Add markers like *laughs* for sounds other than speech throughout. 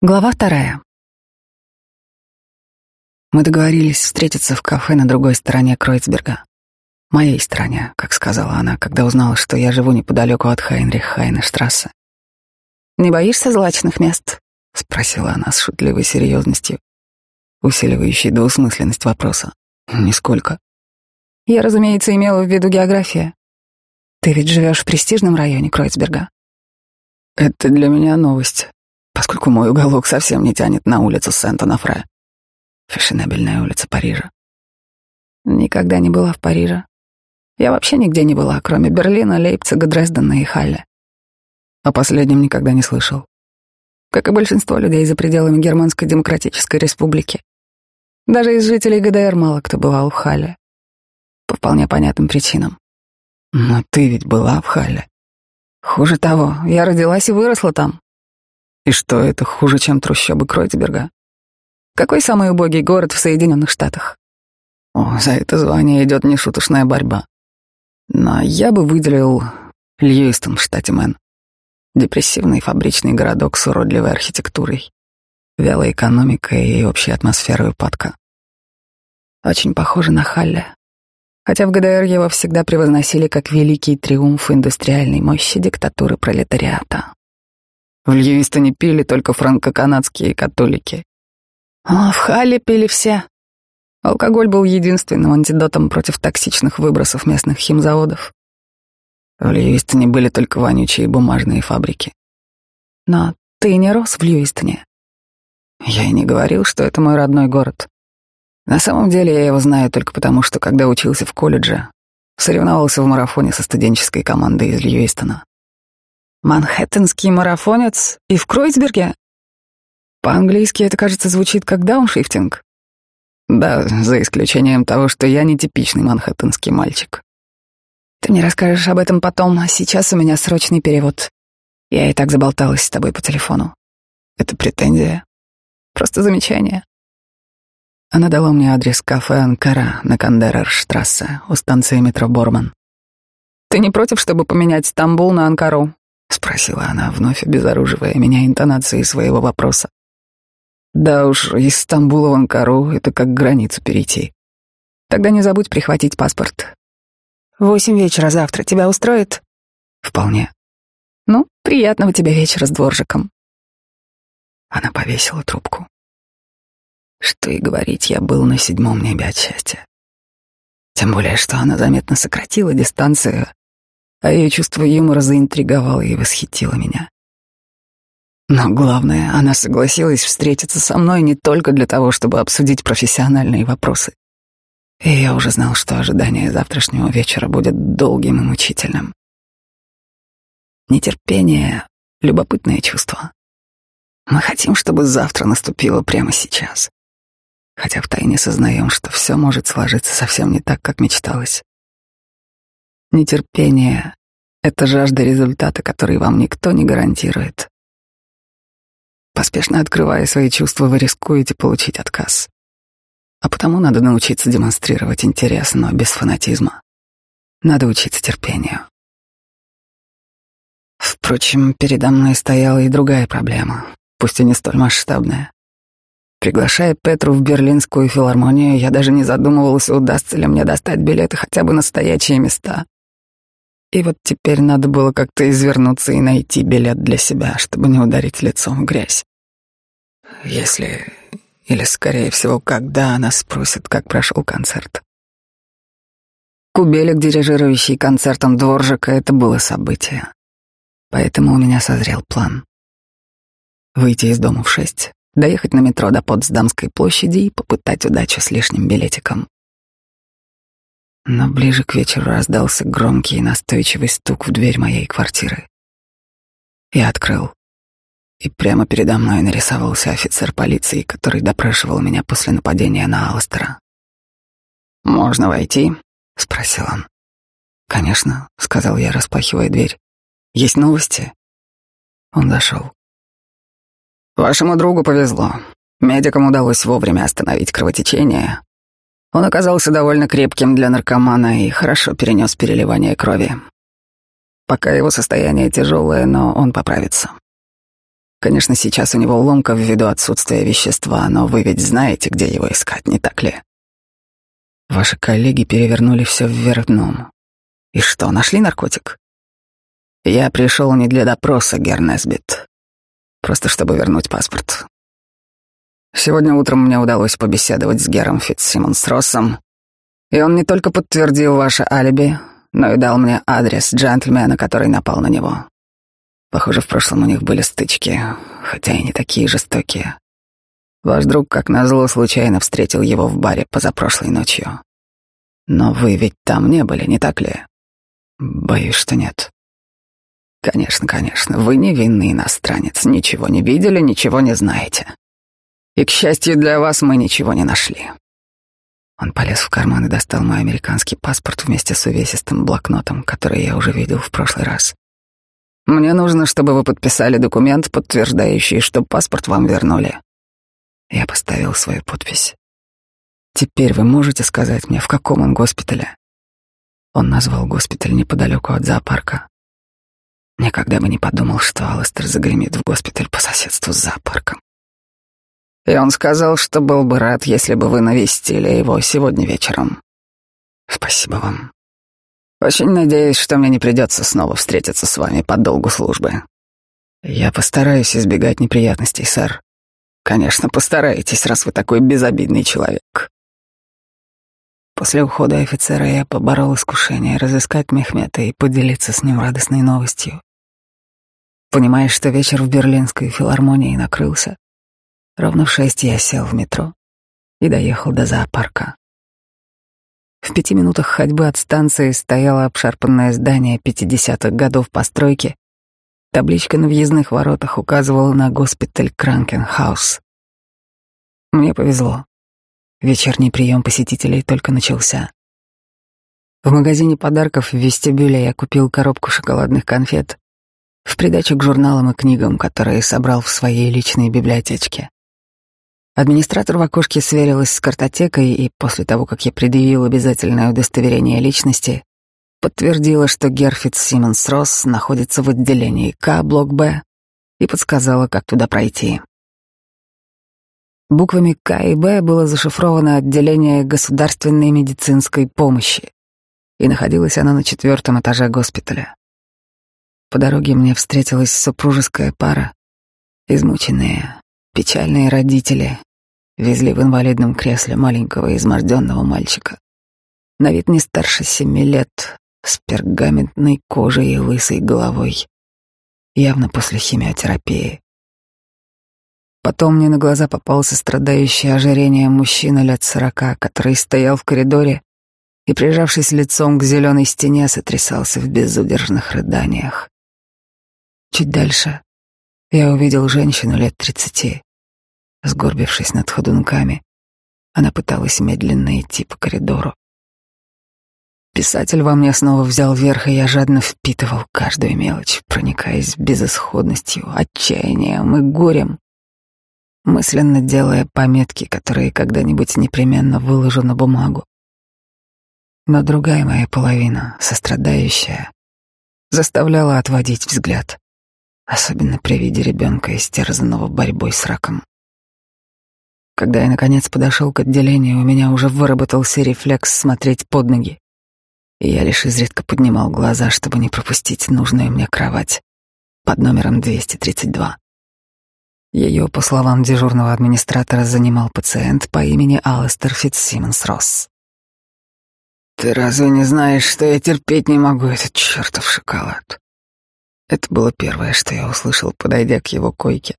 Глава вторая. Мы договорились встретиться в кафе на другой стороне Кройцберга. Моей стороне, как сказала она, когда узнала, что я живу неподалеку от Хайнрих-Хайнештрассе. «Не боишься злачных мест?» — спросила она с шутливой серьезностью, усиливающей двусмысленность вопроса. «Нисколько». «Я, разумеется, имела в виду география. Ты ведь живешь в престижном районе Кройцберга». «Это для меня новость», поскольку мой уголок совсем не тянет на улицу Сент-Анафре. Фешенебельная улица Парижа. Никогда не была в Париже. Я вообще нигде не была, кроме Берлина, Лейпцига, Дрездена и Халля. О последнем никогда не слышал. Как и большинство людей за пределами Германской Демократической Республики. Даже из жителей ГДР мало кто бывал в Халле. По вполне понятным причинам. Но ты ведь была в Халле. Хуже того, я родилась и выросла там. И что это хуже, чем трущобы Кройцберга? Какой самый убогий город в Соединенных Штатах? О, за это звание идет нешуточная борьба. Но я бы выделил Льюистон в штате Мэн. Депрессивный фабричный городок с уродливой архитектурой, вялой экономикой и общей атмосферой упадка. Очень похоже на Халле. Хотя в ГДР его всегда превозносили как великий триумф индустриальной мощи диктатуры пролетариата. В Льюистоне пили только франко-канадские католики. А в Халле пили все. Алкоголь был единственным антидотом против токсичных выбросов местных химзаводов. В Льюистоне были только вонючие бумажные фабрики. Но ты не рос в Льюистоне. Я и не говорил, что это мой родной город. На самом деле я его знаю только потому, что когда учился в колледже, соревновался в марафоне со студенческой командой из Льюистона. Манхэттенский марафонец и в Кройцберге? По-английски это, кажется, звучит как дауншифтинг. Да, за исключением того, что я не типичный манхэттенский мальчик. Ты мне расскажешь об этом потом, а сейчас у меня срочный перевод. Я и так заболталась с тобой по телефону. Это претензия? Просто замечание. Она дала мне адрес кафе «Анкара» на Кандерерштрассе у станции метро Борман. Ты не против, чтобы поменять Стамбул на Анкару? — спросила она, вновь обезоруживая меня интонацией своего вопроса. «Да уж, из Стамбула в Анкару — это как границу перейти. Тогда не забудь прихватить паспорт. Восемь вечера завтра тебя устроит?» «Вполне». «Ну, приятного тебе вечера с дворжиком». Она повесила трубку. Что и говорить, я был на седьмом небе от счастья. Тем более, что она заметно сократила дистанцию, а ее чувство юмора заинтриговало и восхитило меня. Но главное, она согласилась встретиться со мной не только для того, чтобы обсудить профессиональные вопросы. И я уже знал, что ожидание завтрашнего вечера будет долгим и мучительным. Нетерпение — любопытное чувство. Мы хотим, чтобы завтра наступило прямо сейчас. Хотя втайне сознаем, что все может сложиться совсем не так, как мечталось. Нетерпение — это жажда результата, который вам никто не гарантирует. Поспешно открывая свои чувства, вы рискуете получить отказ. А потому надо научиться демонстрировать интерес, но без фанатизма. Надо учиться терпению. Впрочем, передо мной стояла и другая проблема, пусть и не столь масштабная. Приглашая Петру в Берлинскую филармонию, я даже не задумывался, удастся ли мне достать билеты хотя бы на стоячие места. И вот теперь надо было как-то извернуться и найти билет для себя, чтобы не ударить лицом в грязь. Если, или скорее всего, когда она спросит, как прошел концерт. Кубелек, дирижирующий концертом Дворжика, это было событие. Поэтому у меня созрел план. Выйти из дома в шесть, доехать на метро до Потсдамской площади и попытать удачу с лишним билетиком. Но ближе к вечеру раздался громкий и настойчивый стук в дверь моей квартиры. Я открыл. И прямо передо мной нарисовался офицер полиции, который допрашивал меня после нападения на Алстера. «Можно войти?» — спросил он. «Конечно», — сказал я, распахивая дверь. «Есть новости?» Он зашел. «Вашему другу повезло. Медикам удалось вовремя остановить кровотечение, он оказался довольно крепким для наркомана и хорошо перенес переливание крови. Пока его состояние тяжелое, но он поправится. Конечно, сейчас у него ломка ввиду отсутствия вещества, но вы ведь знаете, где его искать, не так ли? Ваши коллеги перевернули все вверх дном. И что, нашли наркотик? Я пришел не для допроса, Гернесбит. Просто чтобы вернуть паспорт. Сегодня утром мне удалось побеседовать с Гером Фитцсимонс Россом, и он не только подтвердил ваше алиби, но и дал мне адрес джентльмена, который напал на него. Похоже, в прошлом у них были стычки, хотя и не такие жестокие. Ваш друг, как назло, случайно встретил его в баре позапрошлой ночью. Но вы ведь там не были, не так ли? Боюсь, что нет. Конечно, конечно, вы невинный иностранец, ничего не видели, ничего не знаете. И, к счастью для вас, мы ничего не нашли. Он полез в карман и достал мой американский паспорт вместе с увесистым блокнотом, который я уже видел в прошлый раз. Мне нужно, чтобы вы подписали документ, подтверждающий, что паспорт вам вернули. Я поставил свою подпись. Теперь вы можете сказать мне, в каком он госпитале? Он назвал госпиталь неподалеку от зоопарка. Никогда бы не подумал, что Алластер загремит в госпиталь по соседству с зоопарком. И он сказал, что был бы рад, если бы вы навестили его сегодня вечером. Спасибо вам. Очень надеюсь, что мне не придется снова встретиться с вами по долгу службы. Я постараюсь избегать неприятностей, сэр. Конечно, постарайтесь, раз вы такой безобидный человек. После ухода офицера я поборол искушение разыскать Мехмета и поделиться с ним радостной новостью. Понимая, что вечер в Берлинской филармонии накрылся, Ровно в шесть я сел в метро и доехал до зоопарка. В пяти минутах ходьбы от станции стояло обшарпанное здание пятидесятых годов постройки. Табличка на въездных воротах указывала на госпиталь Кранкенхаус. Мне повезло. Вечерний прием посетителей только начался. В магазине подарков в вестибюле я купил коробку шоколадных конфет в придачу к журналам и книгам, которые собрал в своей личной библиотечке. Администратор в окошке сверилась с картотекой и после того, как я предъявил обязательное удостоверение личности, подтвердила, что Герфит Симмонс Росс находится в отделении К, блок Б, и подсказала, как туда пройти. Буквами К и Б было зашифровано отделение государственной медицинской помощи, и находилось оно на четвертом этаже госпиталя. По дороге мне встретилась супружеская пара, измученные, печальные родители, Везли в инвалидном кресле маленького изможденного мальчика. На вид не старше семи лет, с пергаментной кожей и лысой головой. Явно после химиотерапии. Потом мне на глаза попался страдающий ожирением мужчина лет сорока, который стоял в коридоре и, прижавшись лицом к зеленой стене, сотрясался в безудержных рыданиях. Чуть дальше я увидел женщину лет тридцати, Сгорбившись над ходунками, она пыталась медленно идти по коридору. Писатель во мне снова взял верх, и я жадно впитывал каждую мелочь, проникаясь безысходностью, отчаянием и горем, мысленно делая пометки, которые когда-нибудь непременно выложу на бумагу. Но другая моя половина, сострадающая, заставляла отводить взгляд, особенно при виде ребенка, истерзанного борьбой с раком. Когда я, наконец, подошел к отделению, у меня уже выработался рефлекс смотреть под ноги. И я лишь изредка поднимал глаза, чтобы не пропустить нужную мне кровать под номером 232. Ее, по словам дежурного администратора, занимал пациент по имени Алистер Фитцсимонс Росс. «Ты разве не знаешь, что я терпеть не могу этот чертов шоколад?» Это было первое, что я услышал, подойдя к его койке.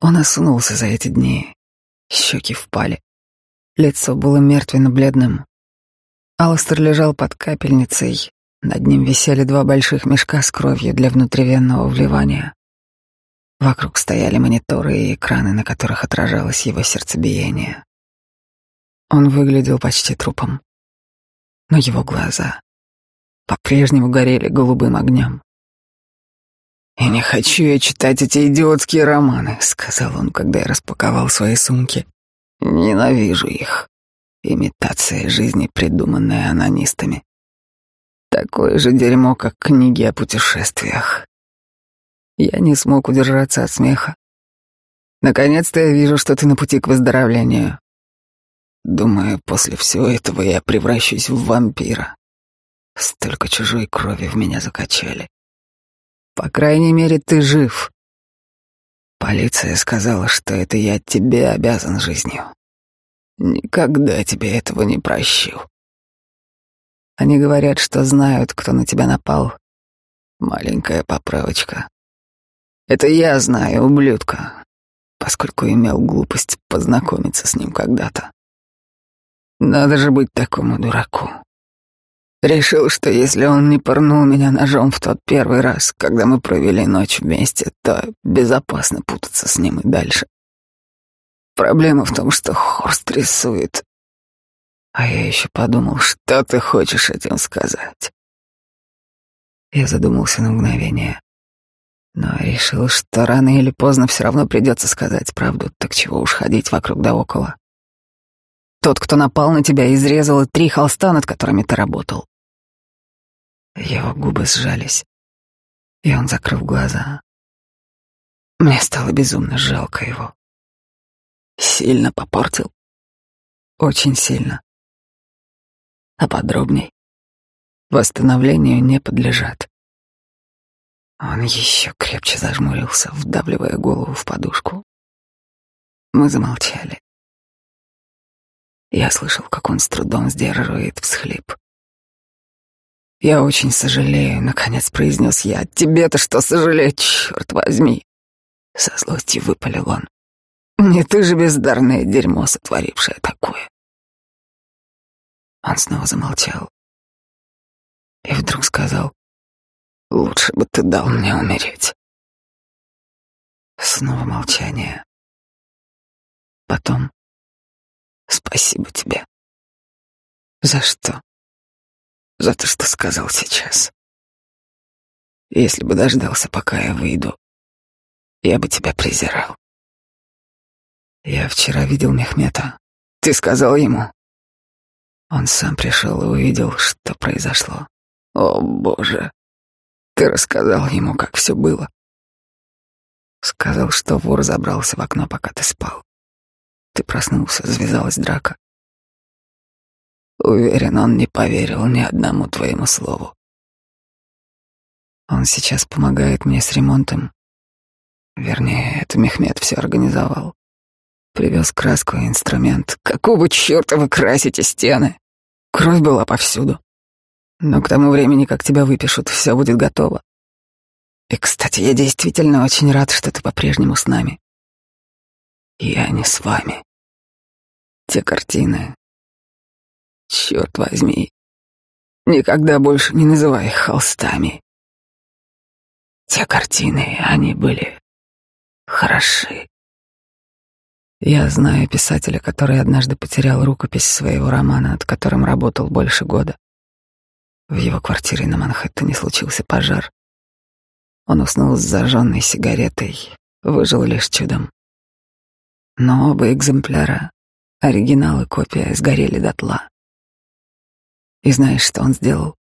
Он осунулся за эти дни, Щеки впали. Лицо было мертвенно-бледным. Алластер лежал под капельницей. Над ним висели два больших мешка с кровью для внутривенного вливания. Вокруг стояли мониторы и экраны, на которых отражалось его сердцебиение. Он выглядел почти трупом. Но его глаза по-прежнему горели голубым огнем. «И не хочу я читать эти идиотские романы», — сказал он, когда я распаковал свои сумки. «Ненавижу их. Имитация жизни, придуманная анонистами. Такое же дерьмо, как книги о путешествиях. Я не смог удержаться от смеха. Наконец-то я вижу, что ты на пути к выздоровлению. Думаю, после всего этого я превращусь в вампира. Столько чужой крови в меня закачали. По крайней мере, ты жив. Полиция сказала, что это я тебе обязан жизнью. Никогда тебе этого не прощу. Они говорят, что знают, кто на тебя напал. Маленькая поправочка. Это я знаю, ублюдка, поскольку имел глупость познакомиться с ним когда-то. Надо же быть такому дураку. Решил, что если он не пырнул меня ножом в тот первый раз, когда мы провели ночь вместе, то безопасно путаться с ним и дальше. Проблема в том, что Хорст рисует. А я еще подумал, что ты хочешь этим сказать. Я задумался на мгновение, но решил, что рано или поздно все равно придется сказать правду, так чего уж ходить вокруг да около. Тот, кто напал на тебя, изрезал три холста, над которыми ты работал. Его губы сжались, и он закрыл глаза. Мне стало безумно жалко его. Сильно попортил. Очень сильно. А подробней. Восстановлению не подлежат. Он еще крепче зажмурился, вдавливая голову в подушку. Мы замолчали. Я слышал, как он с трудом сдерживает всхлип. «Я очень сожалею», — наконец произнес я. «Тебе-то что сожалеть, черт возьми!» Со злостью выпалил он. «Не ты же бездарное дерьмо, сотворившее такое!» Он снова замолчал. И вдруг сказал, «Лучше бы ты дал мне умереть». Снова молчание. Потом, «Спасибо тебе». «За что?» За то, что сказал сейчас. Если бы дождался, пока я выйду, я бы тебя презирал. Я вчера видел Мехмета. Ты сказал ему? Он сам пришел и увидел, что произошло. О, Боже. Ты рассказал ему, как все было. Сказал, что вор забрался в окно, пока ты спал. Ты проснулся, завязалась драка. Уверен, он не поверил ни одному твоему слову. Он сейчас помогает мне с ремонтом. Вернее, это Мехмед все организовал. Привез краску и инструмент. Какого черта вы красите стены? Кровь была повсюду. Но к тому времени, как тебя выпишут, все будет готово. И, кстати, я действительно очень рад, что ты по-прежнему с нами. Я не с вами. Те картины, Черт возьми, никогда больше не называй их холстами. Те картины, они были хороши. Я знаю писателя, который однажды потерял рукопись своего романа, над которым работал больше года. В его квартире на Манхэттене случился пожар. Он уснул с зажженной сигаретой, выжил лишь чудом. Но оба экземпляра, оригинал и копия, сгорели дотла. И знаешь, что он сделал?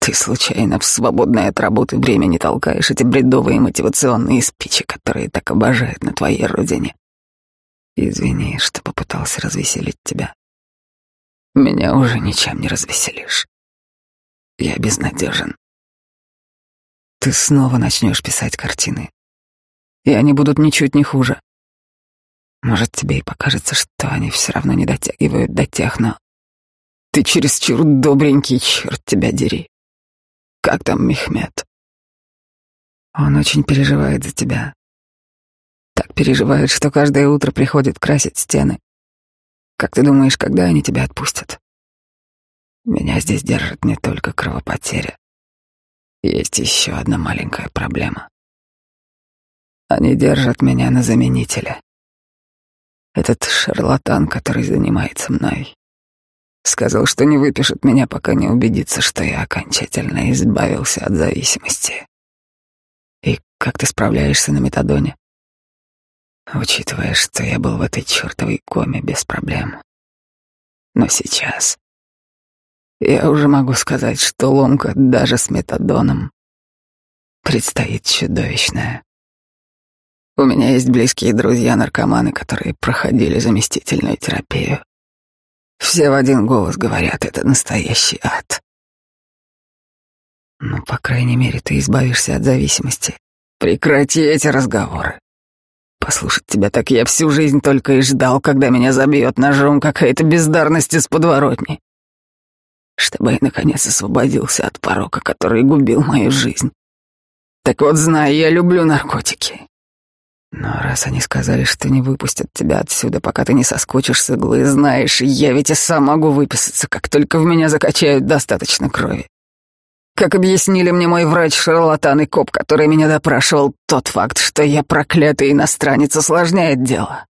Ты случайно в свободное от работы время не толкаешь эти бредовые мотивационные спичи, которые так обожают на твоей родине. Извини, что попытался развеселить тебя. Меня уже ничем не развеселишь. Я безнадежен. Ты снова начнешь писать картины, и они будут ничуть не хуже. Может, тебе и покажется, что они все равно не дотягивают до тех, но ты чересчур добренький, черт тебя дери. Как там Мехмед? Он очень переживает за тебя. Так переживает, что каждое утро приходит красить стены. Как ты думаешь, когда они тебя отпустят? Меня здесь держит не только кровопотеря. Есть еще одна маленькая проблема. Они держат меня на заменителе. Этот шарлатан, который занимается мной, Сказал, что не выпишет меня, пока не убедится, что я окончательно избавился от зависимости. И как ты справляешься на метадоне? Учитывая, что я был в этой чертовой коме без проблем. Но сейчас я уже могу сказать, что ломка даже с метадоном предстоит чудовищное. У меня есть близкие друзья-наркоманы, которые проходили заместительную терапию. Все в один голос говорят, это настоящий ад. Ну, по крайней мере, ты избавишься от зависимости. Прекрати эти разговоры. Послушать тебя так я всю жизнь только и ждал, когда меня забьет ножом какая-то бездарность из подворотни. Чтобы я, наконец, освободился от порока, который губил мою жизнь. Так вот, знай, я люблю наркотики. Но раз они сказали, что не выпустят тебя отсюда, пока ты не соскучишь с иглы, знаешь, я ведь и сам могу выписаться, как только в меня закачают достаточно крови. Как объяснили мне мой врач-шарлатан и коп, который меня допрашивал, тот факт, что я проклятый иностранец, усложняет дело.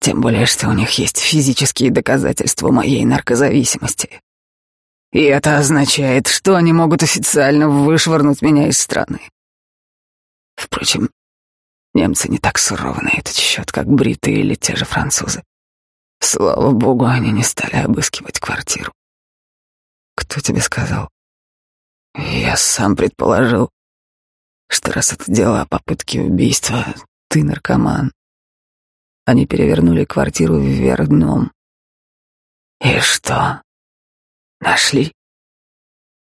Тем более, что у них есть физические доказательства моей наркозависимости. И это означает, что они могут официально вышвырнуть меня из страны. Впрочем, Немцы не так суровы на этот счет, как бритые или те же французы. Слава богу, они не стали обыскивать квартиру. Кто тебе сказал? Я сам предположил, что раз это дело о попытке убийства, ты наркоман. Они перевернули квартиру вверх дном. И что? Нашли?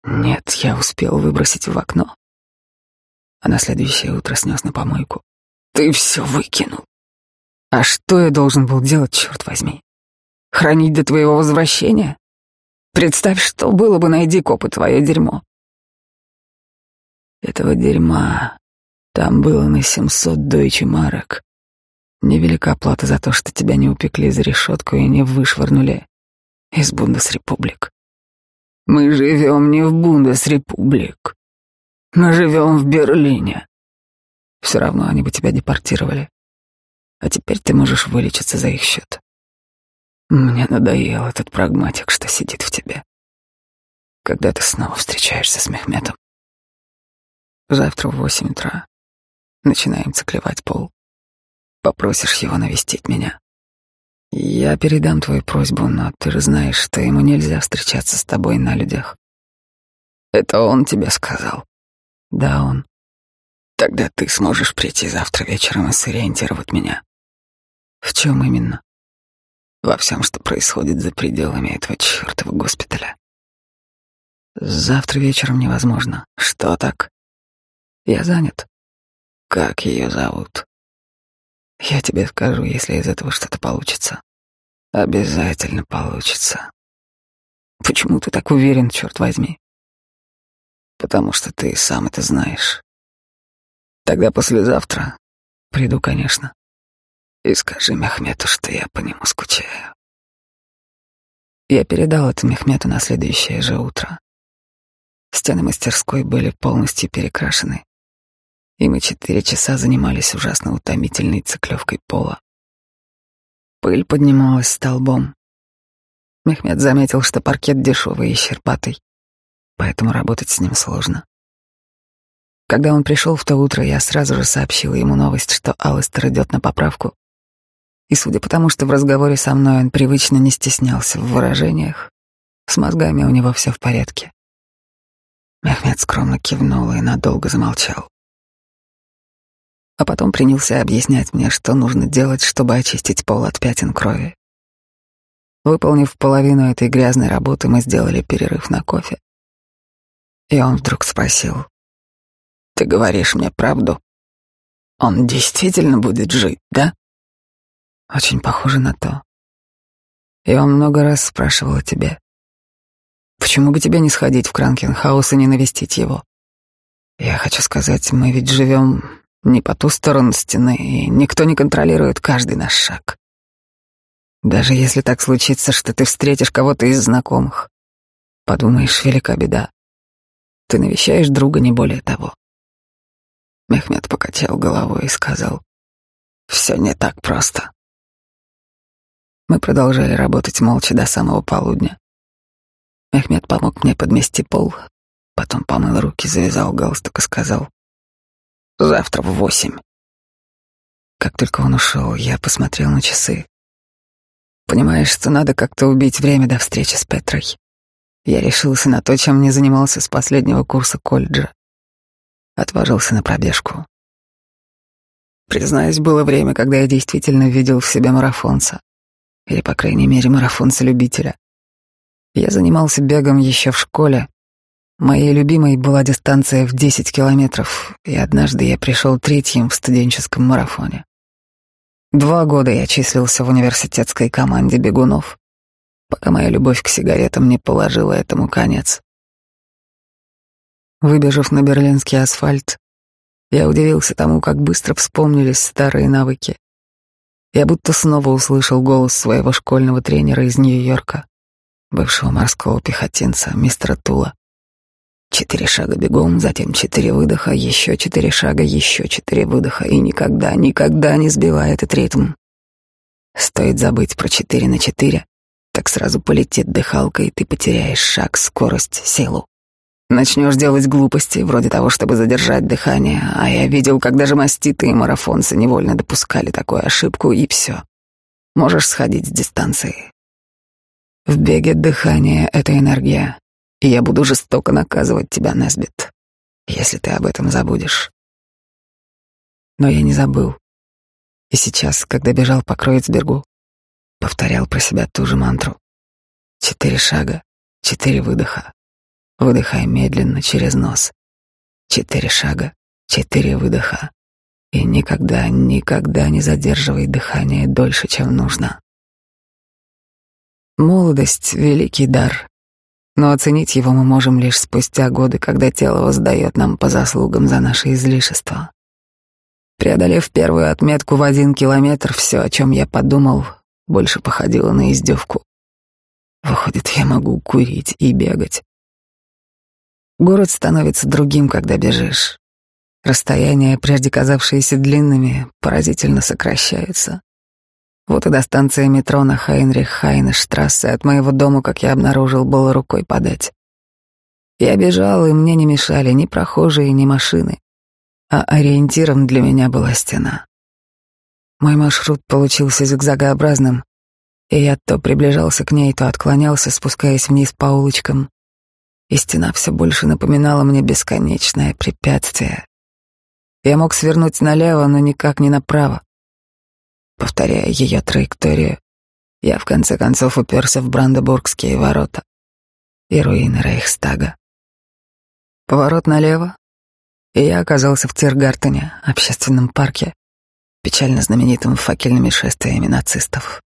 Нет, я успел выбросить в окно. А на следующее утро снес на помойку. Ты все выкинул. А что я должен был делать, черт возьми? Хранить до твоего возвращения? Представь, что было бы, найди копы твое дерьмо. Этого дерьма там было на семьсот дойче марок. Невелика плата за то, что тебя не упекли за решетку и не вышвырнули из Бундесрепублик. Мы живем не в Бундесрепублик. Мы живем в Берлине. Все равно они бы тебя депортировали. А теперь ты можешь вылечиться за их счет. Мне надоел этот прагматик, что сидит в тебе. Когда ты снова встречаешься с Мехметом? Завтра в восемь утра начинаем циклевать пол. Попросишь его навестить меня. Я передам твою просьбу, но ты же знаешь, что ему нельзя встречаться с тобой на людях. Это он тебе сказал. Да, он. Тогда ты сможешь прийти завтра вечером и сориентировать меня. В чем именно? Во всем, что происходит за пределами этого чертова госпиталя. Завтра вечером невозможно. Что так? Я занят. Как ее зовут? Я тебе скажу, если из этого что-то получится. Обязательно получится. Почему ты так уверен, черт возьми? Потому что ты сам это знаешь. Тогда послезавтра приду, конечно. И скажи Мехмету, что я по нему скучаю. Я передал это Мехмету на следующее же утро. Стены мастерской были полностью перекрашены, и мы четыре часа занимались ужасно утомительной циклевкой пола. Пыль поднималась столбом. Мехмед заметил, что паркет дешевый и щерпатый, поэтому работать с ним сложно. Когда он пришел в то утро, я сразу же сообщила ему новость, что Алистер идет на поправку. И судя по тому, что в разговоре со мной он привычно не стеснялся в выражениях, с мозгами у него все в порядке. Мехмед скромно кивнул и надолго замолчал. А потом принялся объяснять мне, что нужно делать, чтобы очистить пол от пятен крови. Выполнив половину этой грязной работы, мы сделали перерыв на кофе. И он вдруг спросил, ты говоришь мне правду? Он действительно будет жить, да? Очень похоже на то. Он много раз спрашивал о тебе. Почему бы тебе не сходить в Кранкенхаус и не навестить его? Я хочу сказать, мы ведь живем не по ту сторону стены, и никто не контролирует каждый наш шаг. Даже если так случится, что ты встретишь кого-то из знакомых, подумаешь, велика беда. Ты навещаешь друга не более того. Мехмед покачал головой и сказал, «Все не так просто». Мы продолжали работать молча до самого полудня. Мехмед помог мне подмести пол, потом помыл руки, завязал галстук и сказал, «Завтра в восемь». Как только он ушел, я посмотрел на часы. Понимаешь, что надо как-то убить время до встречи с Петрой. Я решился на то, чем не занимался с последнего курса колледжа. Отважился на пробежку. Признаюсь, было время, когда я действительно видел в себе марафонца. Или, по крайней мере, марафонца-любителя. Я занимался бегом еще в школе. Моей любимой была дистанция в 10 километров, и однажды я пришел третьим в студенческом марафоне. Два года я числился в университетской команде бегунов, пока моя любовь к сигаретам не положила этому конец. Выбежав на берлинский асфальт, я удивился тому, как быстро вспомнились старые навыки. Я будто снова услышал голос своего школьного тренера из Нью-Йорка, бывшего морского пехотинца, мистера Тула. Четыре шага бегом, затем четыре выдоха, еще четыре шага, еще четыре выдоха, и никогда, никогда не сбивай этот ритм. Стоит забыть про четыре на четыре, так сразу полетит дыхалка, и ты потеряешь шаг, скорость, силу. Начнешь делать глупости, вроде того, чтобы задержать дыхание, а я видел, как даже маститы и марафонцы невольно допускали такую ошибку, и все. Можешь сходить с дистанции. В беге дыхание — это энергия, и я буду жестоко наказывать тебя, Несбит, если ты об этом забудешь. Но я не забыл. И сейчас, когда бежал по Кроицбергу, повторял про себя ту же мантру. Четыре шага, четыре выдоха. Выдыхай медленно через нос. Четыре шага, четыре выдоха. И никогда, никогда не задерживай дыхание дольше, чем нужно. Молодость — великий дар, но оценить его мы можем лишь спустя годы, когда тело воздает нам по заслугам за наше излишество. Преодолев первую отметку в один километр, все, о чем я подумал, больше походило на издевку. Выходит, я могу курить и бегать. Город становится другим, когда бежишь. Расстояния, прежде казавшиеся длинными, поразительно сокращаются. Вот и до станции метро на Хайнрих-Хайнештрассе от моего дома, как я обнаружил, было рукой подать. Я бежал, и мне не мешали ни прохожие, ни машины, а ориентиром для меня была стена. Мой маршрут получился зигзагообразным, и я то приближался к ней, то отклонялся, спускаясь вниз по улочкам, и стена все больше напоминала мне бесконечное препятствие. Я мог свернуть налево, но никак не направо. Повторяя ее траекторию, я в конце концов уперся в Брандебургские ворота и руины Рейхстага. Поворот налево, и я оказался в Тиргартене, общественном парке, печально знаменитым факельными шествиями нацистов.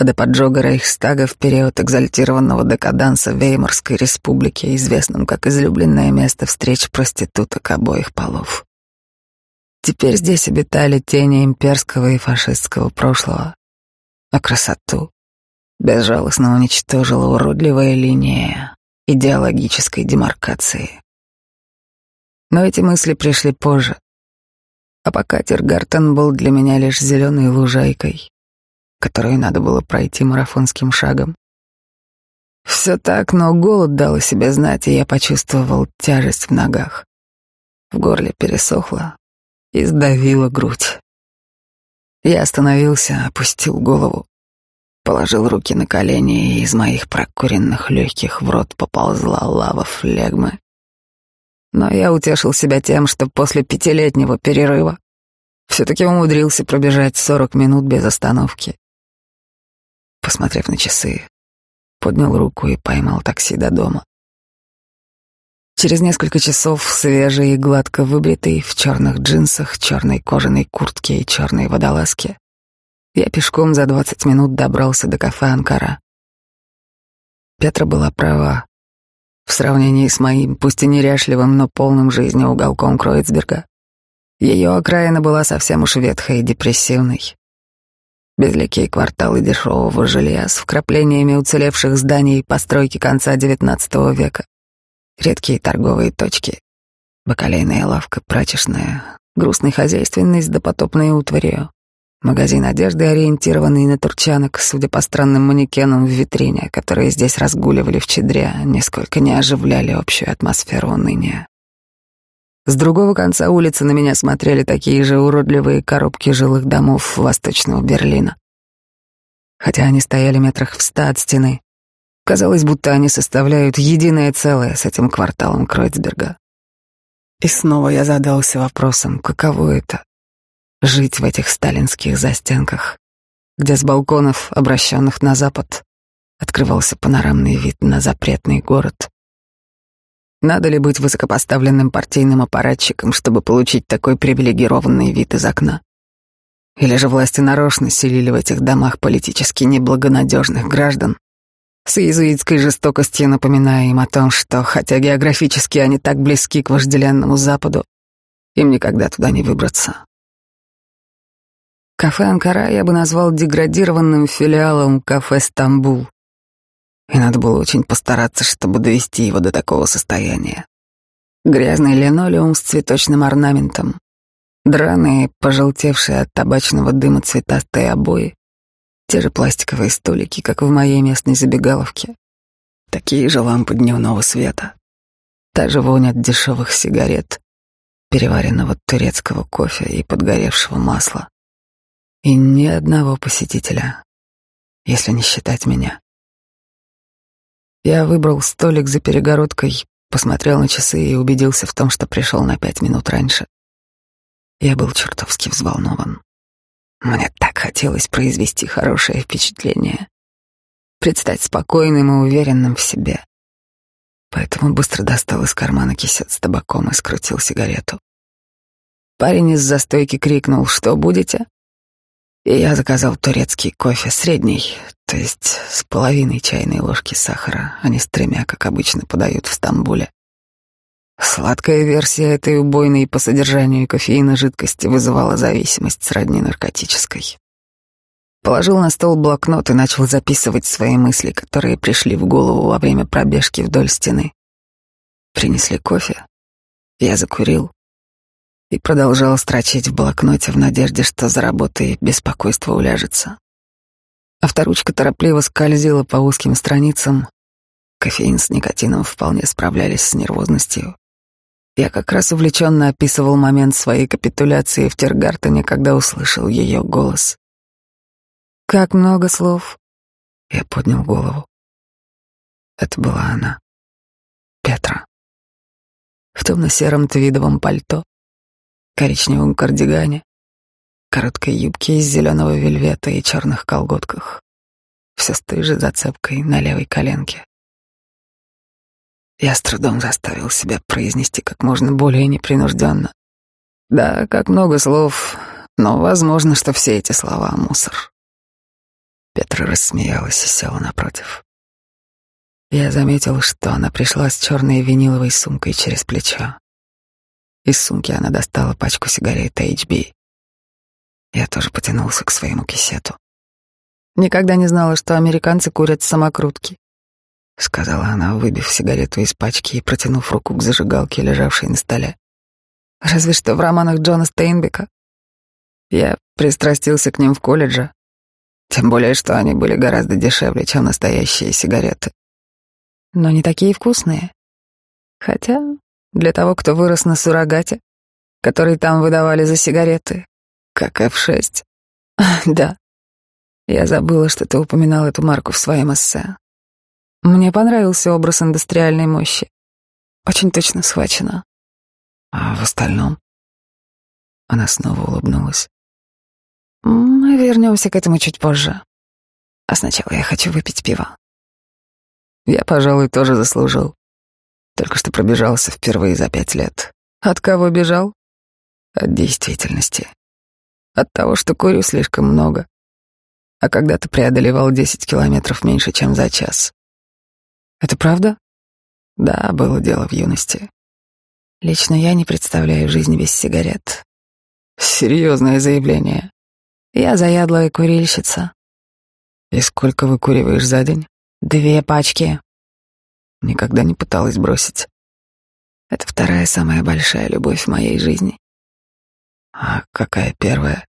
До поджога Рейхстага в период экзальтированного декаданса Веймарской республики, известным как излюбленное место встреч проституток обоих полов. Теперь здесь обитали тени имперского и фашистского прошлого, а красоту безжалостно уничтожила уродливая линия идеологической демаркации. Но эти мысли пришли позже, а пока Тиргартен был для меня лишь зеленой лужайкой, которую надо было пройти марафонским шагом. Все так, но голод дал о себе знать, и я почувствовал тяжесть в ногах. В горле пересохло, и сдавила грудь. Я остановился, опустил голову, положил руки на колени, и из моих прокуренных легких в рот поползла лава флегмы. Но я утешил себя тем, что после пятилетнего перерыва все-таки умудрился пробежать сорок минут без остановки. Посмотрев на часы, поднял руку и поймал такси до дома. Через несколько часов свежий и гладко выбритый, в черных джинсах, черной кожаной куртке и черной водолазке, я пешком за двадцать минут добрался до кафе «Анкара». Петра была права. В сравнении с моим, пусть и неряшливым, но полным жизни уголком Кроицберга, ее окраина была совсем уж ветхой и депрессивной. Безликие кварталы дешевого жилья с вкраплениями уцелевших зданий постройки конца XIX века. Редкие торговые точки, бакалейная лавка, прачечная, грустный хозяйственный с допотопной утварью, магазин одежды, ориентированный на турчанок, судя по странным манекенам в витрине, которые здесь разгуливали в чедре, нисколько не оживляли общую атмосферу уныния. С другого конца улицы на меня смотрели такие же уродливые коробки жилых домов восточного Берлина. Хотя они стояли метрах в ста от стены, Казалось, будто они составляют единое целое с этим кварталом Кройцберга. И снова я задался вопросом, каково это — жить в этих сталинских застенках, где с балконов, обращенных на запад, открывался панорамный вид на запретный город. Надо ли быть высокопоставленным партийным аппаратчиком, чтобы получить такой привилегированный вид из окна? Или же власти нарочно селили в этих домах политически неблагонадежных граждан, с иезуитской жестокостью напоминая им о том, что, хотя географически они так близки к вожделенному Западу, им никогда туда не выбраться. Кафе «Анкара» я бы назвал деградированным филиалом кафе «Стамбул». И надо было очень постараться, чтобы довести его до такого состояния. Грязный линолеум с цветочным орнаментом, драные, пожелтевшие от табачного дыма цветастые обои, те же пластиковые столики, как в моей местной забегаловке. Такие же лампы дневного света. Та же вонь от дешевых сигарет, переваренного турецкого кофе и подгоревшего масла. И ни одного посетителя, если не считать меня. Я выбрал столик за перегородкой, посмотрел на часы и убедился в том, что пришел на пять минут раньше. Я был чертовски взволнован. Мне так хотелось произвести хорошее впечатление, предстать спокойным и уверенным в себе. Поэтому быстро достал из кармана кисет с табаком и скрутил сигарету. Парень из застойки крикнул «Что будете?» И я заказал турецкий кофе средний, то есть с половиной чайной ложки сахара, а не с тремя, как обычно подают в Стамбуле. Сладкая версия этой убойной по содержанию кофеина жидкости вызывала зависимость сродни наркотической. Положил на стол блокнот и начал записывать свои мысли, которые пришли в голову во время пробежки вдоль стены. Принесли кофе, я закурил и продолжал строчить в блокноте в надежде, что за работой беспокойство уляжется. Авторучка торопливо скользила по узким страницам. Кофеин с никотином вполне справлялись с нервозностью. Я как раз увлеченно описывал момент своей капитуляции в Тергартене, когда услышал ее голос. «Как много слов!» Я поднял голову. Это была она, Петра. В темно-сером твидовом пальто, коричневом кардигане, короткой юбке из зеленого вельвета и черных колготках, все с той же зацепкой на левой коленке. Я с трудом заставил себя произнести как можно более непринужденно. Да, как много слов, но возможно, что все эти слова — мусор. Петра рассмеялась и села напротив. Я заметил, что она пришла с черной виниловой сумкой через плечо. Из сумки она достала пачку сигарет HB. Я тоже потянулся к своему кисету. Никогда не знала, что американцы курят самокрутки сказала она, выбив сигарету из пачки и протянув руку к зажигалке, лежавшей на столе. Разве что в романах Джона Стейнбека. Я пристрастился к ним в колледже, тем более, что они были гораздо дешевле, чем настоящие сигареты. Но не такие вкусные. Хотя для того, кто вырос на суррогате, который там выдавали за сигареты, как F6. *laughs* Да, я забыла, что ты упоминал эту марку в своем эссе. Мне понравился образ индустриальной мощи. Очень точно схвачено. А в остальном? Она снова улыбнулась. Мы вернемся к этому чуть позже. А сначала я хочу выпить пиво. Я, пожалуй, тоже заслужил. Только что пробежался впервые за пять лет. От кого бежал? От действительности. От того, что курю слишком много. А когда ты преодолевал десять километров меньше, чем за час. Это правда? Да, было дело в юности. Лично я не представляю жизнь без сигарет. Серьезное заявление. Я заядлая курильщица. И сколько выкуриваешь за день? Две пачки. Никогда не пыталась бросить. Это вторая самая большая любовь в моей жизни. А какая первая?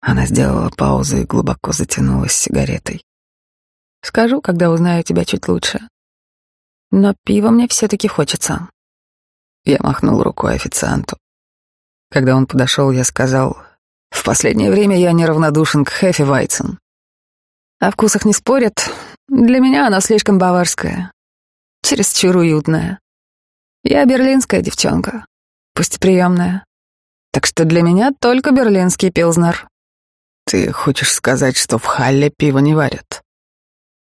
Она сделала паузу и глубоко затянулась сигаретой. Скажу, когда узнаю тебя чуть лучше. Но пива мне все-таки хочется. Я махнул рукой официанту. Когда он подошел, я сказал, в последнее время я неравнодушен к Хэфи Вайцен. О вкусах не спорят. Для меня она слишком баварская. Чересчур уютная. Я берлинская девчонка. пусть приемная. Так что для меня только берлинский пилзнер. Ты хочешь сказать, что в Халле пиво не варят?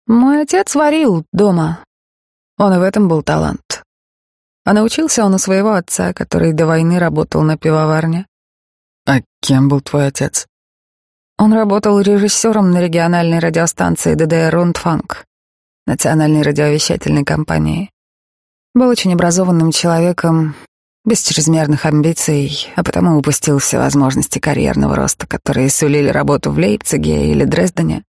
Мой отец варил дома. Он и в этом был талант. А научился он у своего отца, который до войны работал на пивоварне. А кем был твой отец? Он работал режиссером на региональной радиостанции ДДР «Рундфанк», национальной радиовещательной компании. Был очень образованным человеком, без чрезмерных амбиций, а потому упустил все возможности карьерного роста, которые сулили работу в Лейпциге или Дрездене,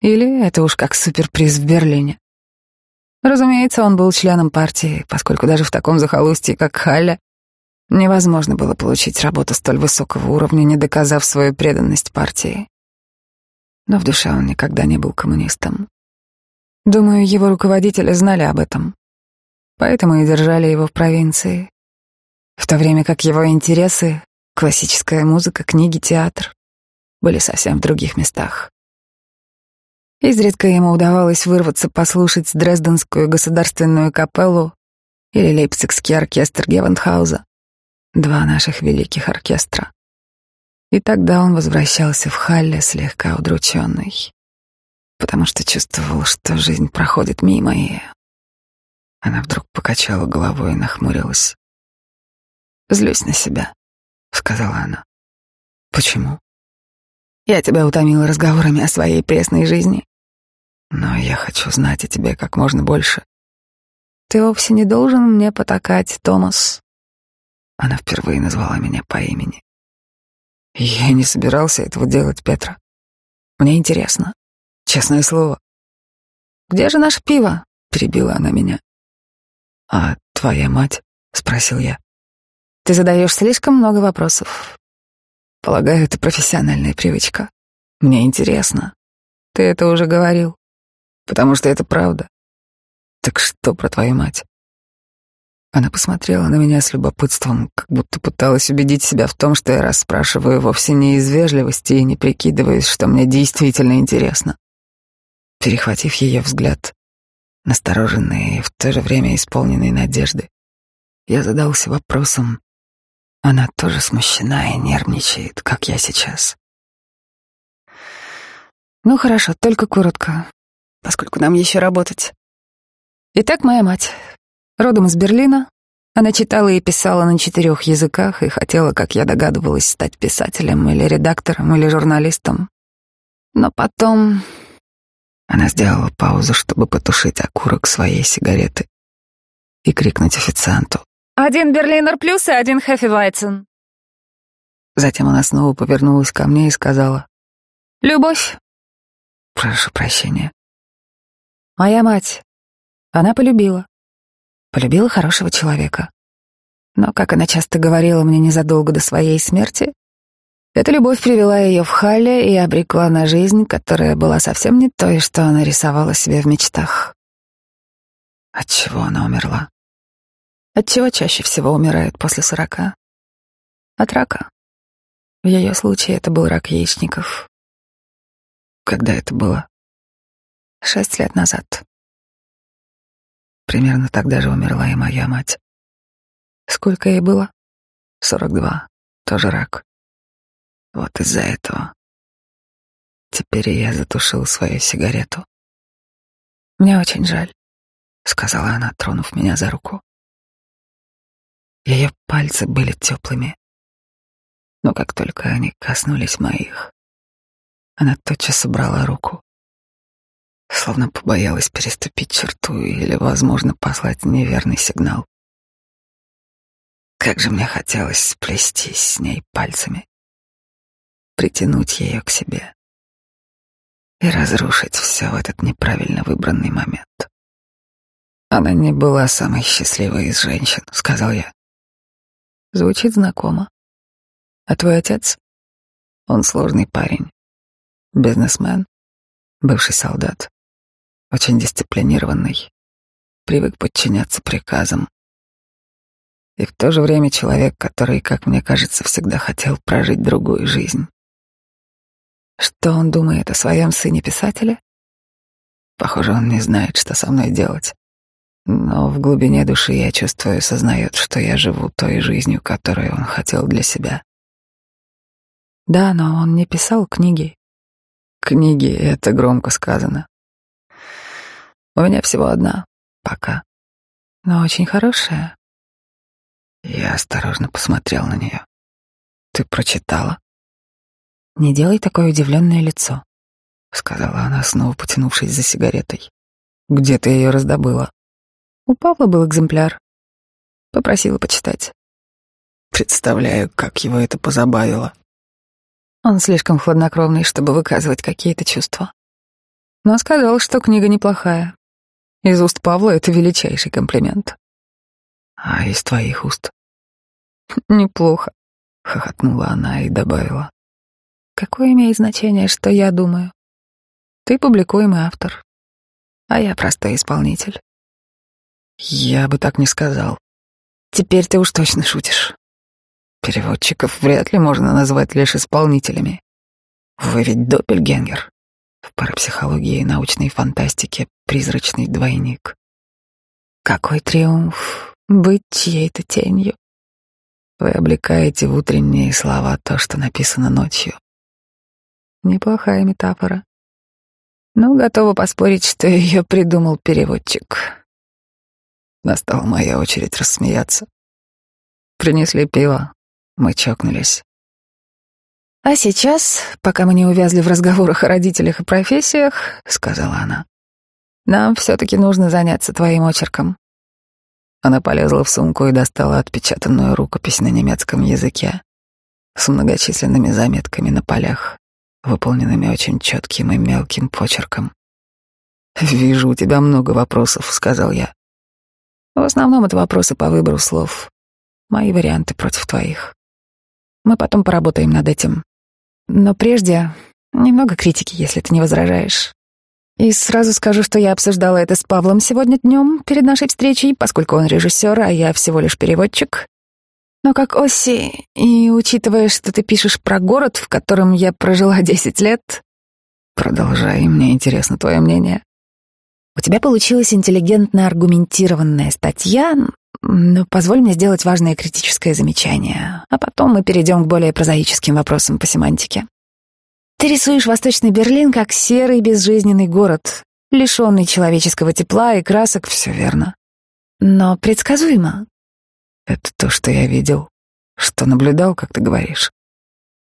или это уж как суперприз в Берлине. Разумеется, он был членом партии, поскольку даже в таком захолустье, как Халля, невозможно было получить работу столь высокого уровня, не доказав свою преданность партии. Но в душе он никогда не был коммунистом. Думаю, его руководители знали об этом, поэтому и держали его в провинции, в то время как его интересы — классическая музыка, книги, театр — были совсем в других местах. Изредка ему удавалось вырваться послушать Дрезденскую государственную капеллу или Лейпцигский оркестр Гевенхауза, два наших великих оркестра. И тогда он возвращался в Халле слегка удрученный, потому что чувствовал, что жизнь проходит мимо, и она вдруг покачала головой и нахмурилась. «Злюсь на себя», — сказала она. «Почему?» «Я тебя утомила разговорами о своей пресной жизни. Но я хочу знать о тебе как можно больше. Ты вовсе не должен мне потакать, Томас. Она впервые назвала меня по имени. Я не собирался этого делать, Петра. Мне интересно. Честное слово. Где же наше пиво? Перебила она меня. А твоя мать? Спросил я. Ты задаешь слишком много вопросов. Полагаю, это профессиональная привычка. Мне интересно. Ты это уже говорил потому что это правда. Так что про твою мать? Она посмотрела на меня с любопытством, как будто пыталась убедить себя в том, что я расспрашиваю вовсе не из вежливости и не прикидываясь, что мне действительно интересно. Перехватив ее взгляд, настороженный и в то же время исполненный надежды, я задался вопросом, она тоже смущена и нервничает, как я сейчас. Ну хорошо, только коротко поскольку нам еще работать. Итак, моя мать, родом из Берлина, она читала и писала на четырех языках и хотела, как я догадывалась, стать писателем или редактором или журналистом. Но потом она сделала паузу, чтобы потушить окурок своей сигареты и крикнуть официанту. «Один Берлинер плюс и один Хефевайцен». Затем она снова повернулась ко мне и сказала. «Любовь». «Прошу прощения. Моя мать. Она полюбила. Полюбила хорошего человека. Но, как она часто говорила мне незадолго до своей смерти, эта любовь привела ее в Халле и обрекла на жизнь, которая была совсем не той, что она рисовала себе в мечтах. От чего она умерла? От чего чаще всего умирают после сорока? От рака. В ее случае это был рак яичников. Когда это было? Шесть лет назад. Примерно тогда же умерла и моя мать. Сколько ей было? Сорок два. Тоже рак. Вот из-за этого. Теперь я затушил свою сигарету. Мне очень жаль, сказала она, тронув меня за руку. Ее пальцы были теплыми, но как только они коснулись моих, она тотчас убрала руку словно побоялась переступить черту или, возможно, послать неверный сигнал. Как же мне хотелось сплестись с ней пальцами, притянуть ее к себе и разрушить все в этот неправильно выбранный момент. Она не была самой счастливой из женщин, сказал я. Звучит знакомо. А твой отец? Он сложный парень, бизнесмен, бывший солдат очень дисциплинированный, привык подчиняться приказам. И в то же время человек, который, как мне кажется, всегда хотел прожить другую жизнь. Что он думает о своем сыне-писателе? Похоже, он не знает, что со мной делать. Но в глубине души я чувствую, сознает, что я живу той жизнью, которую он хотел для себя. Да, но он не писал книги. Книги — это громко сказано. У меня всего одна, пока. Но очень хорошая. Я осторожно посмотрел на нее. Ты прочитала? Не делай такое удивленное лицо, сказала она, снова потянувшись за сигаретой. Где ты ее раздобыла? У Павла был экземпляр. Попросила почитать. Представляю, как его это позабавило. Он слишком хладнокровный, чтобы выказывать какие-то чувства. Но сказал, что книга неплохая. Из уст Павла это величайший комплимент. А из твоих уст? Неплохо, хохотнула она и добавила. Какое имеет значение, что я думаю? Ты публикуемый автор, а я простой исполнитель. Я бы так не сказал. Теперь ты уж точно шутишь. Переводчиков вряд ли можно назвать лишь исполнителями. Вы ведь доппельгенгер. В парапсихологии и научной фантастике призрачный двойник. Какой триумф быть чьей-то тенью. Вы облекаете в утренние слова то, что написано ночью. Неплохая метафора. Но готова поспорить, что ее придумал переводчик. Настала моя очередь рассмеяться. Принесли пиво, мы чокнулись. «А сейчас, пока мы не увязли в разговорах о родителях и профессиях, — сказала она, — нам все-таки нужно заняться твоим очерком». Она полезла в сумку и достала отпечатанную рукопись на немецком языке с многочисленными заметками на полях, выполненными очень четким и мелким почерком. «Вижу, у тебя много вопросов», — сказал я. «В основном это вопросы по выбору слов. Мои варианты против твоих. Мы потом поработаем над этим. Но прежде немного критики, если ты не возражаешь. И сразу скажу, что я обсуждала это с Павлом сегодня днем перед нашей встречей, поскольку он режиссер, а я всего лишь переводчик. Но как Оси, и учитывая, что ты пишешь про город, в котором я прожила *laughs* десять лет... Продолжай, мне интересно твое мнение. У тебя получилась интеллигентно аргументированная статья, но позволь мне сделать важное критическое замечание, а потом мы перейдем к более прозаическим вопросам по семантике. Ты рисуешь Восточный Берлин как серый безжизненный город, лишенный человеческого тепла и красок, все верно. Но предсказуемо. Это то, что я видел, что наблюдал, как ты говоришь.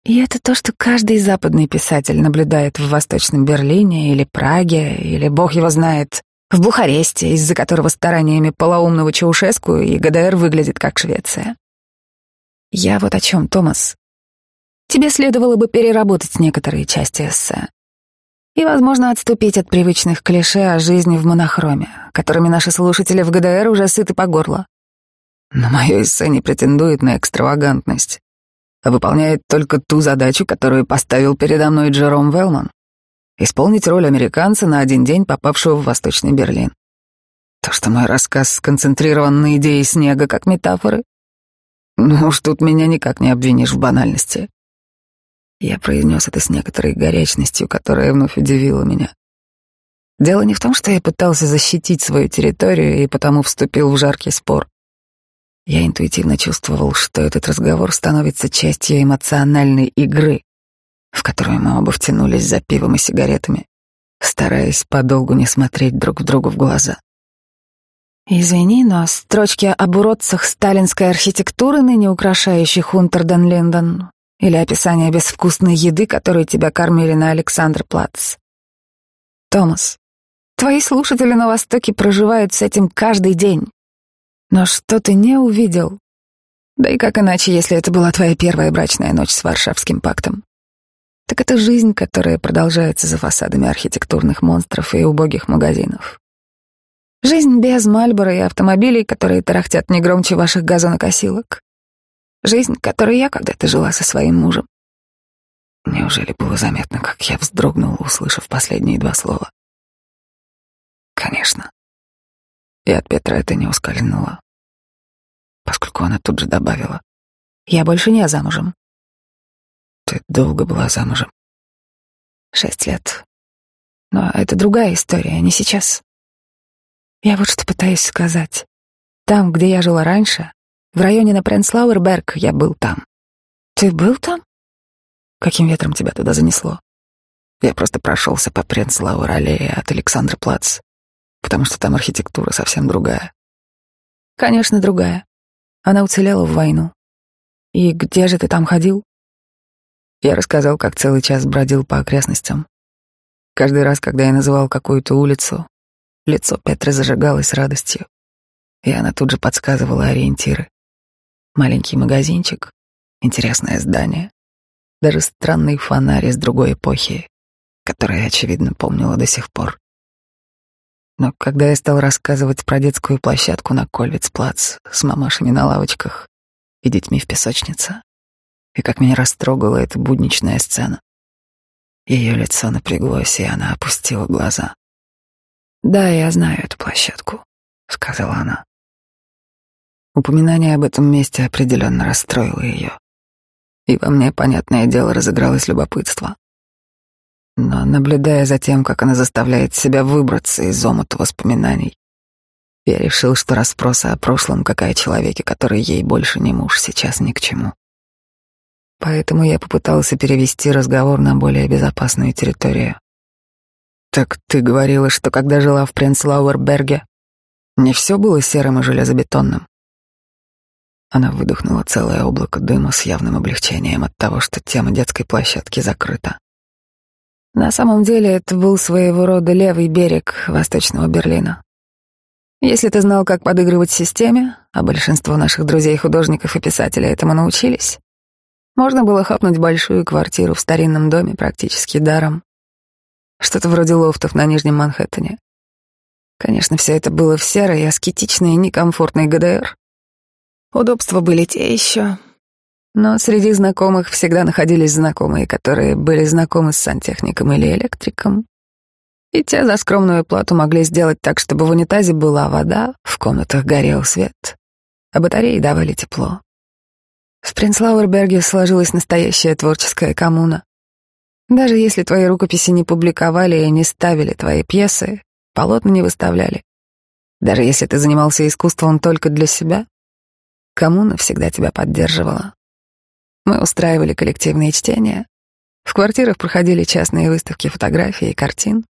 И это то, что каждый западный писатель наблюдает в Восточном Берлине или Праге, или бог его знает, в Бухаресте, из-за которого стараниями полоумного Чаушеску и ГДР выглядит как Швеция. Я вот о чем, Томас. Тебе следовало бы переработать некоторые части эссе. И, возможно, отступить от привычных клише о жизни в монохроме, которыми наши слушатели в ГДР уже сыты по горло. Но мое эссе не претендует на экстравагантность, а выполняет только ту задачу, которую поставил передо мной Джером Велман исполнить роль американца на один день, попавшего в Восточный Берлин. То, что мой рассказ сконцентрирован на идее снега как метафоры, ну уж тут меня никак не обвинишь в банальности. Я произнес это с некоторой горячностью, которая вновь удивила меня. Дело не в том, что я пытался защитить свою территорию и потому вступил в жаркий спор. Я интуитивно чувствовал, что этот разговор становится частью эмоциональной игры, в которую мы оба втянулись за пивом и сигаретами, стараясь подолгу не смотреть друг в другу в глаза. Извини, но строчки об уродцах сталинской архитектуры, ныне украшающих Унтерден-Линден, или описание безвкусной еды, которой тебя кормили на Александр-Плац. Томас, твои слушатели на Востоке проживают с этим каждый день. Но что ты не увидел? Да и как иначе, если это была твоя первая брачная ночь с Варшавским пактом? так это жизнь, которая продолжается за фасадами архитектурных монстров и убогих магазинов. Жизнь без Мальбора и автомобилей, которые тарахтят не громче ваших газонокосилок. Жизнь, которой я когда-то жила со своим мужем. Неужели было заметно, как я вздрогнул, услышав последние два слова? Конечно. И от Петра это не ускользнуло, поскольку она тут же добавила. Я больше не замужем. Ты долго была замужем? Шесть лет. Но это другая история, не сейчас. Я вот что пытаюсь сказать. Там, где я жила раньше, в районе на Пренслауэрберг, я был там. Ты был там? Каким ветром тебя туда занесло? Я просто прошелся по Пренслауэр-аллее от Александр-Плац, потому что там архитектура совсем другая. Конечно, другая. Она уцелела в войну. И где же ты там ходил? Я рассказал, как целый час бродил по окрестностям. Каждый раз, когда я называл какую-то улицу, лицо Петры зажигалось радостью, и она тут же подсказывала ориентиры. Маленький магазинчик, интересное здание, даже странный фонарь из другой эпохи, который я, очевидно, помнила до сих пор. Но когда я стал рассказывать про детскую площадку на Кольвицплац с мамашами на лавочках и детьми в песочнице, и как меня растрогала эта будничная сцена. Ее лицо напряглось, и она опустила глаза. «Да, я знаю эту площадку», — сказала она. Упоминание об этом месте определенно расстроило ее. И во мне, понятное дело, разыгралось любопытство. Но, наблюдая за тем, как она заставляет себя выбраться из омута воспоминаний, я решил, что расспросы о прошлом, как о человеке, который ей больше не муж, сейчас ни к чему. Поэтому я попытался перевести разговор на более безопасную территорию. «Так ты говорила, что когда жила в Принцлауэрберге, не все было серым и железобетонным?» Она выдохнула целое облако дыма с явным облегчением от того, что тема детской площадки закрыта. На самом деле это был своего рода левый берег Восточного Берлина. Если ты знал, как подыгрывать системе, а большинство наших друзей-художников и писателей этому научились, можно было хапнуть большую квартиру в старинном доме практически даром. Что-то вроде лофтов на Нижнем Манхэттене. Конечно, все это было в серой, аскетичной и некомфортной ГДР. Удобства были те еще. Но среди знакомых всегда находились знакомые, которые были знакомы с сантехником или электриком. И те за скромную плату могли сделать так, чтобы в унитазе была вода, в комнатах горел свет, а батареи давали тепло. В Принцлауэрберге сложилась настоящая творческая коммуна. Даже если твои рукописи не публиковали и не ставили твои пьесы, полотна не выставляли. Даже если ты занимался искусством только для себя, коммуна всегда тебя поддерживала. Мы устраивали коллективные чтения. В квартирах проходили частные выставки фотографий и картин.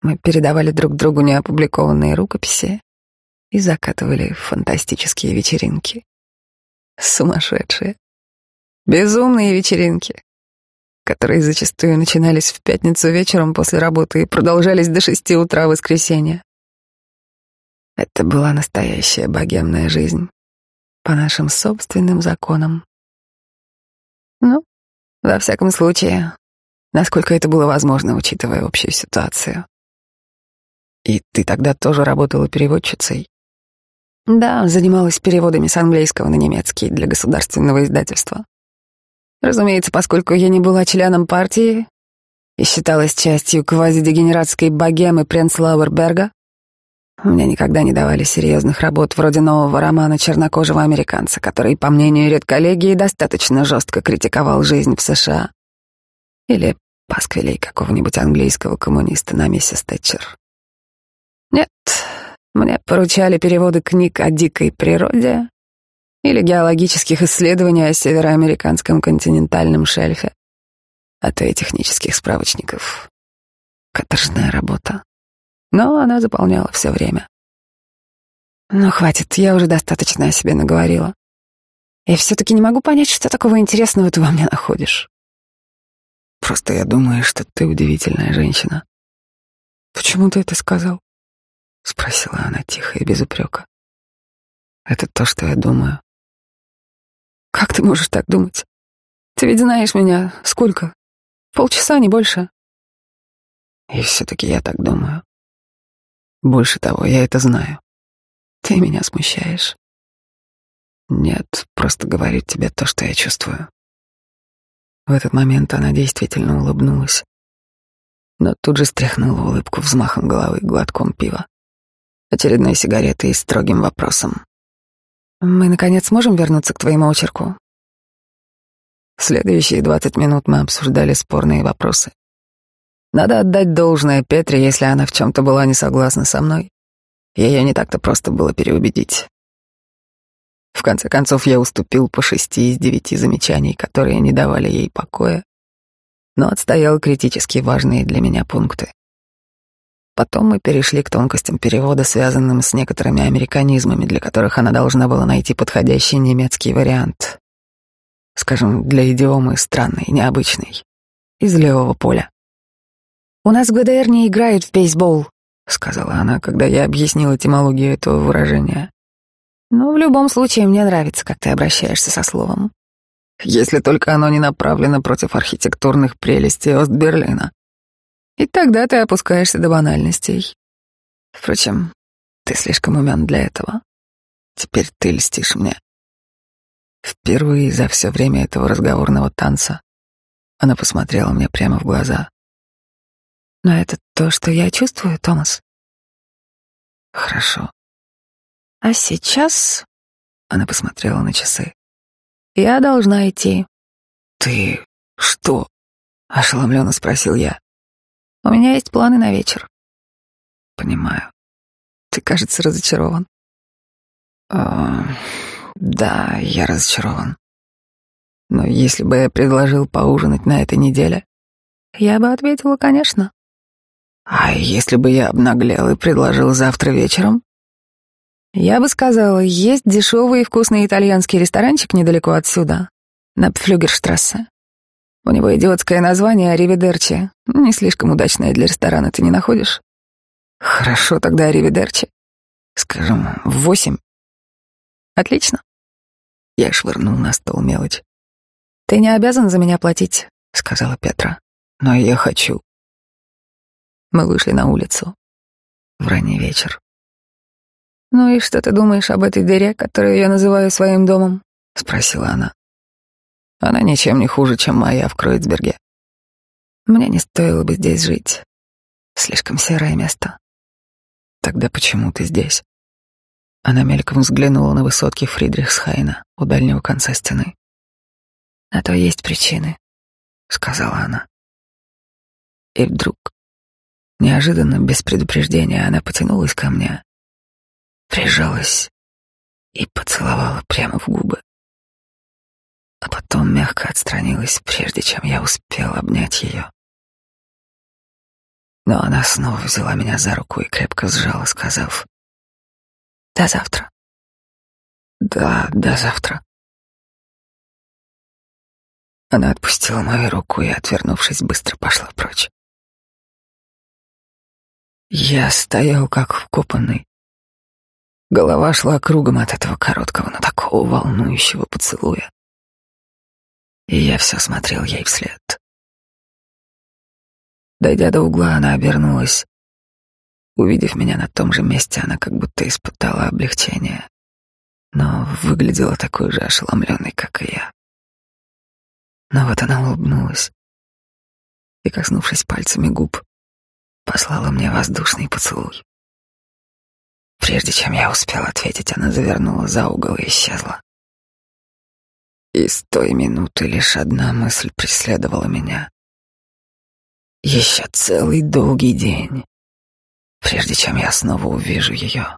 Мы передавали друг другу неопубликованные рукописи и закатывали фантастические вечеринки. Сумасшедшие. Безумные вечеринки, которые зачастую начинались в пятницу вечером после работы и продолжались до шести утра в воскресенье. Это была настоящая богемная жизнь по нашим собственным законам. Ну, во всяком случае, насколько это было возможно, учитывая общую ситуацию. И ты тогда тоже работала переводчицей? Да, занималась переводами с английского на немецкий для государственного издательства. Разумеется, поскольку я не была членом партии и считалась частью квазидегенератской богемы Пренслауэрберга, мне никогда не давали серьезных работ вроде нового романа чернокожего американца, который, по мнению редколлегии, достаточно жестко критиковал жизнь в США. Или пасквилей какого-нибудь английского коммуниста на миссис Тэтчер. Нет, мне поручали переводы книг о дикой природе или геологических исследований о североамериканском континентальном шельфе, а то и технических справочников. Каторжная работа. Но она заполняла все время. Ну, хватит, я уже достаточно о себе наговорила. Я все-таки не могу понять, что такого интересного ты во мне находишь. Просто я думаю, что ты удивительная женщина. Почему ты это сказал? — спросила она тихо и без упрека. «Это то, что я думаю». «Как ты можешь так думать? Ты ведь знаешь меня сколько? Полчаса, не больше». «И все-таки я так думаю. Больше того, я это знаю. Ты меня смущаешь». «Нет, просто говорить тебе то, что я чувствую». В этот момент она действительно улыбнулась, но тут же стряхнула улыбку взмахом головы глотком пива очередной сигаретой и строгим вопросом. «Мы, наконец, можем вернуться к твоему очерку?» Следующие двадцать минут мы обсуждали спорные вопросы. Надо отдать должное Петре, если она в чем-то была не согласна со мной. Ее не так-то просто было переубедить. В конце концов, я уступил по шести из девяти замечаний, которые не давали ей покоя, но отстоял критически важные для меня пункты. Потом мы перешли к тонкостям перевода, связанным с некоторыми американизмами, для которых она должна была найти подходящий немецкий вариант. Скажем, для идиомы странный, необычный. Из левого поля. «У нас в ГДР не играют в бейсбол», — сказала она, когда я объяснил этимологию этого выражения. «Но в любом случае мне нравится, как ты обращаешься со словом. Если только оно не направлено против архитектурных прелестей Ост-Берлина. И тогда ты опускаешься до банальностей. Впрочем, ты слишком умен для этого. Теперь ты льстишь мне. Впервые за все время этого разговорного танца она посмотрела мне прямо в глаза. Но это то, что я чувствую, Томас. Хорошо. А сейчас она посмотрела на часы. Я должна идти. Ты что? ошеломленно спросил я. У меня есть планы на вечер. Понимаю. Ты, кажется, разочарован. О, да, я разочарован. Но если бы я предложил поужинать на этой неделе, я бы ответила, конечно. А если бы я обнаглел и предложил завтра вечером? Я бы сказала, есть дешевый и вкусный итальянский ресторанчик недалеко отсюда, на Пфлюгерштрассе. У него идиотское название «Аривидерчи». Не слишком удачное для ресторана, ты не находишь? Хорошо, тогда «Аривидерчи». Скажем, в восемь. Отлично. Я швырнул на стол мелочь. Ты не обязан за меня платить, сказала Петра. Но я хочу. Мы вышли на улицу. В ранний вечер. «Ну и что ты думаешь об этой дыре, которую я называю своим домом?» — спросила она. «Она ничем не хуже, чем моя в Кройцберге. Мне не стоило бы здесь жить. Слишком серое место. Тогда почему ты здесь?» Она мельком взглянула на высотки Фридрихсхайна у дальнего конца стены. «На то есть причины», — сказала она. И вдруг Неожиданно, без предупреждения, она потянулась ко мне, прижалась и поцеловала прямо в губы. А потом мягко отстранилась, прежде чем я успел обнять ее. Но она снова взяла меня за руку и крепко сжала, сказав «До завтра». «Да, до завтра». Она отпустила мою руку и, отвернувшись, быстро пошла прочь. Я стоял как вкопанный. Голова шла кругом от этого короткого, но такого волнующего поцелуя. И я все смотрел ей вслед. Дойдя до угла, она обернулась. Увидев меня на том же месте, она как будто испытала облегчение, но выглядела такой же ошеломленной, как и я. Но вот она улыбнулась и, коснувшись пальцами губ, послала мне воздушный поцелуй. Прежде чем я успел ответить, она завернула за угол и исчезла. И с той минуты лишь одна мысль преследовала меня. Еще целый долгий день, прежде чем я снова увижу ее.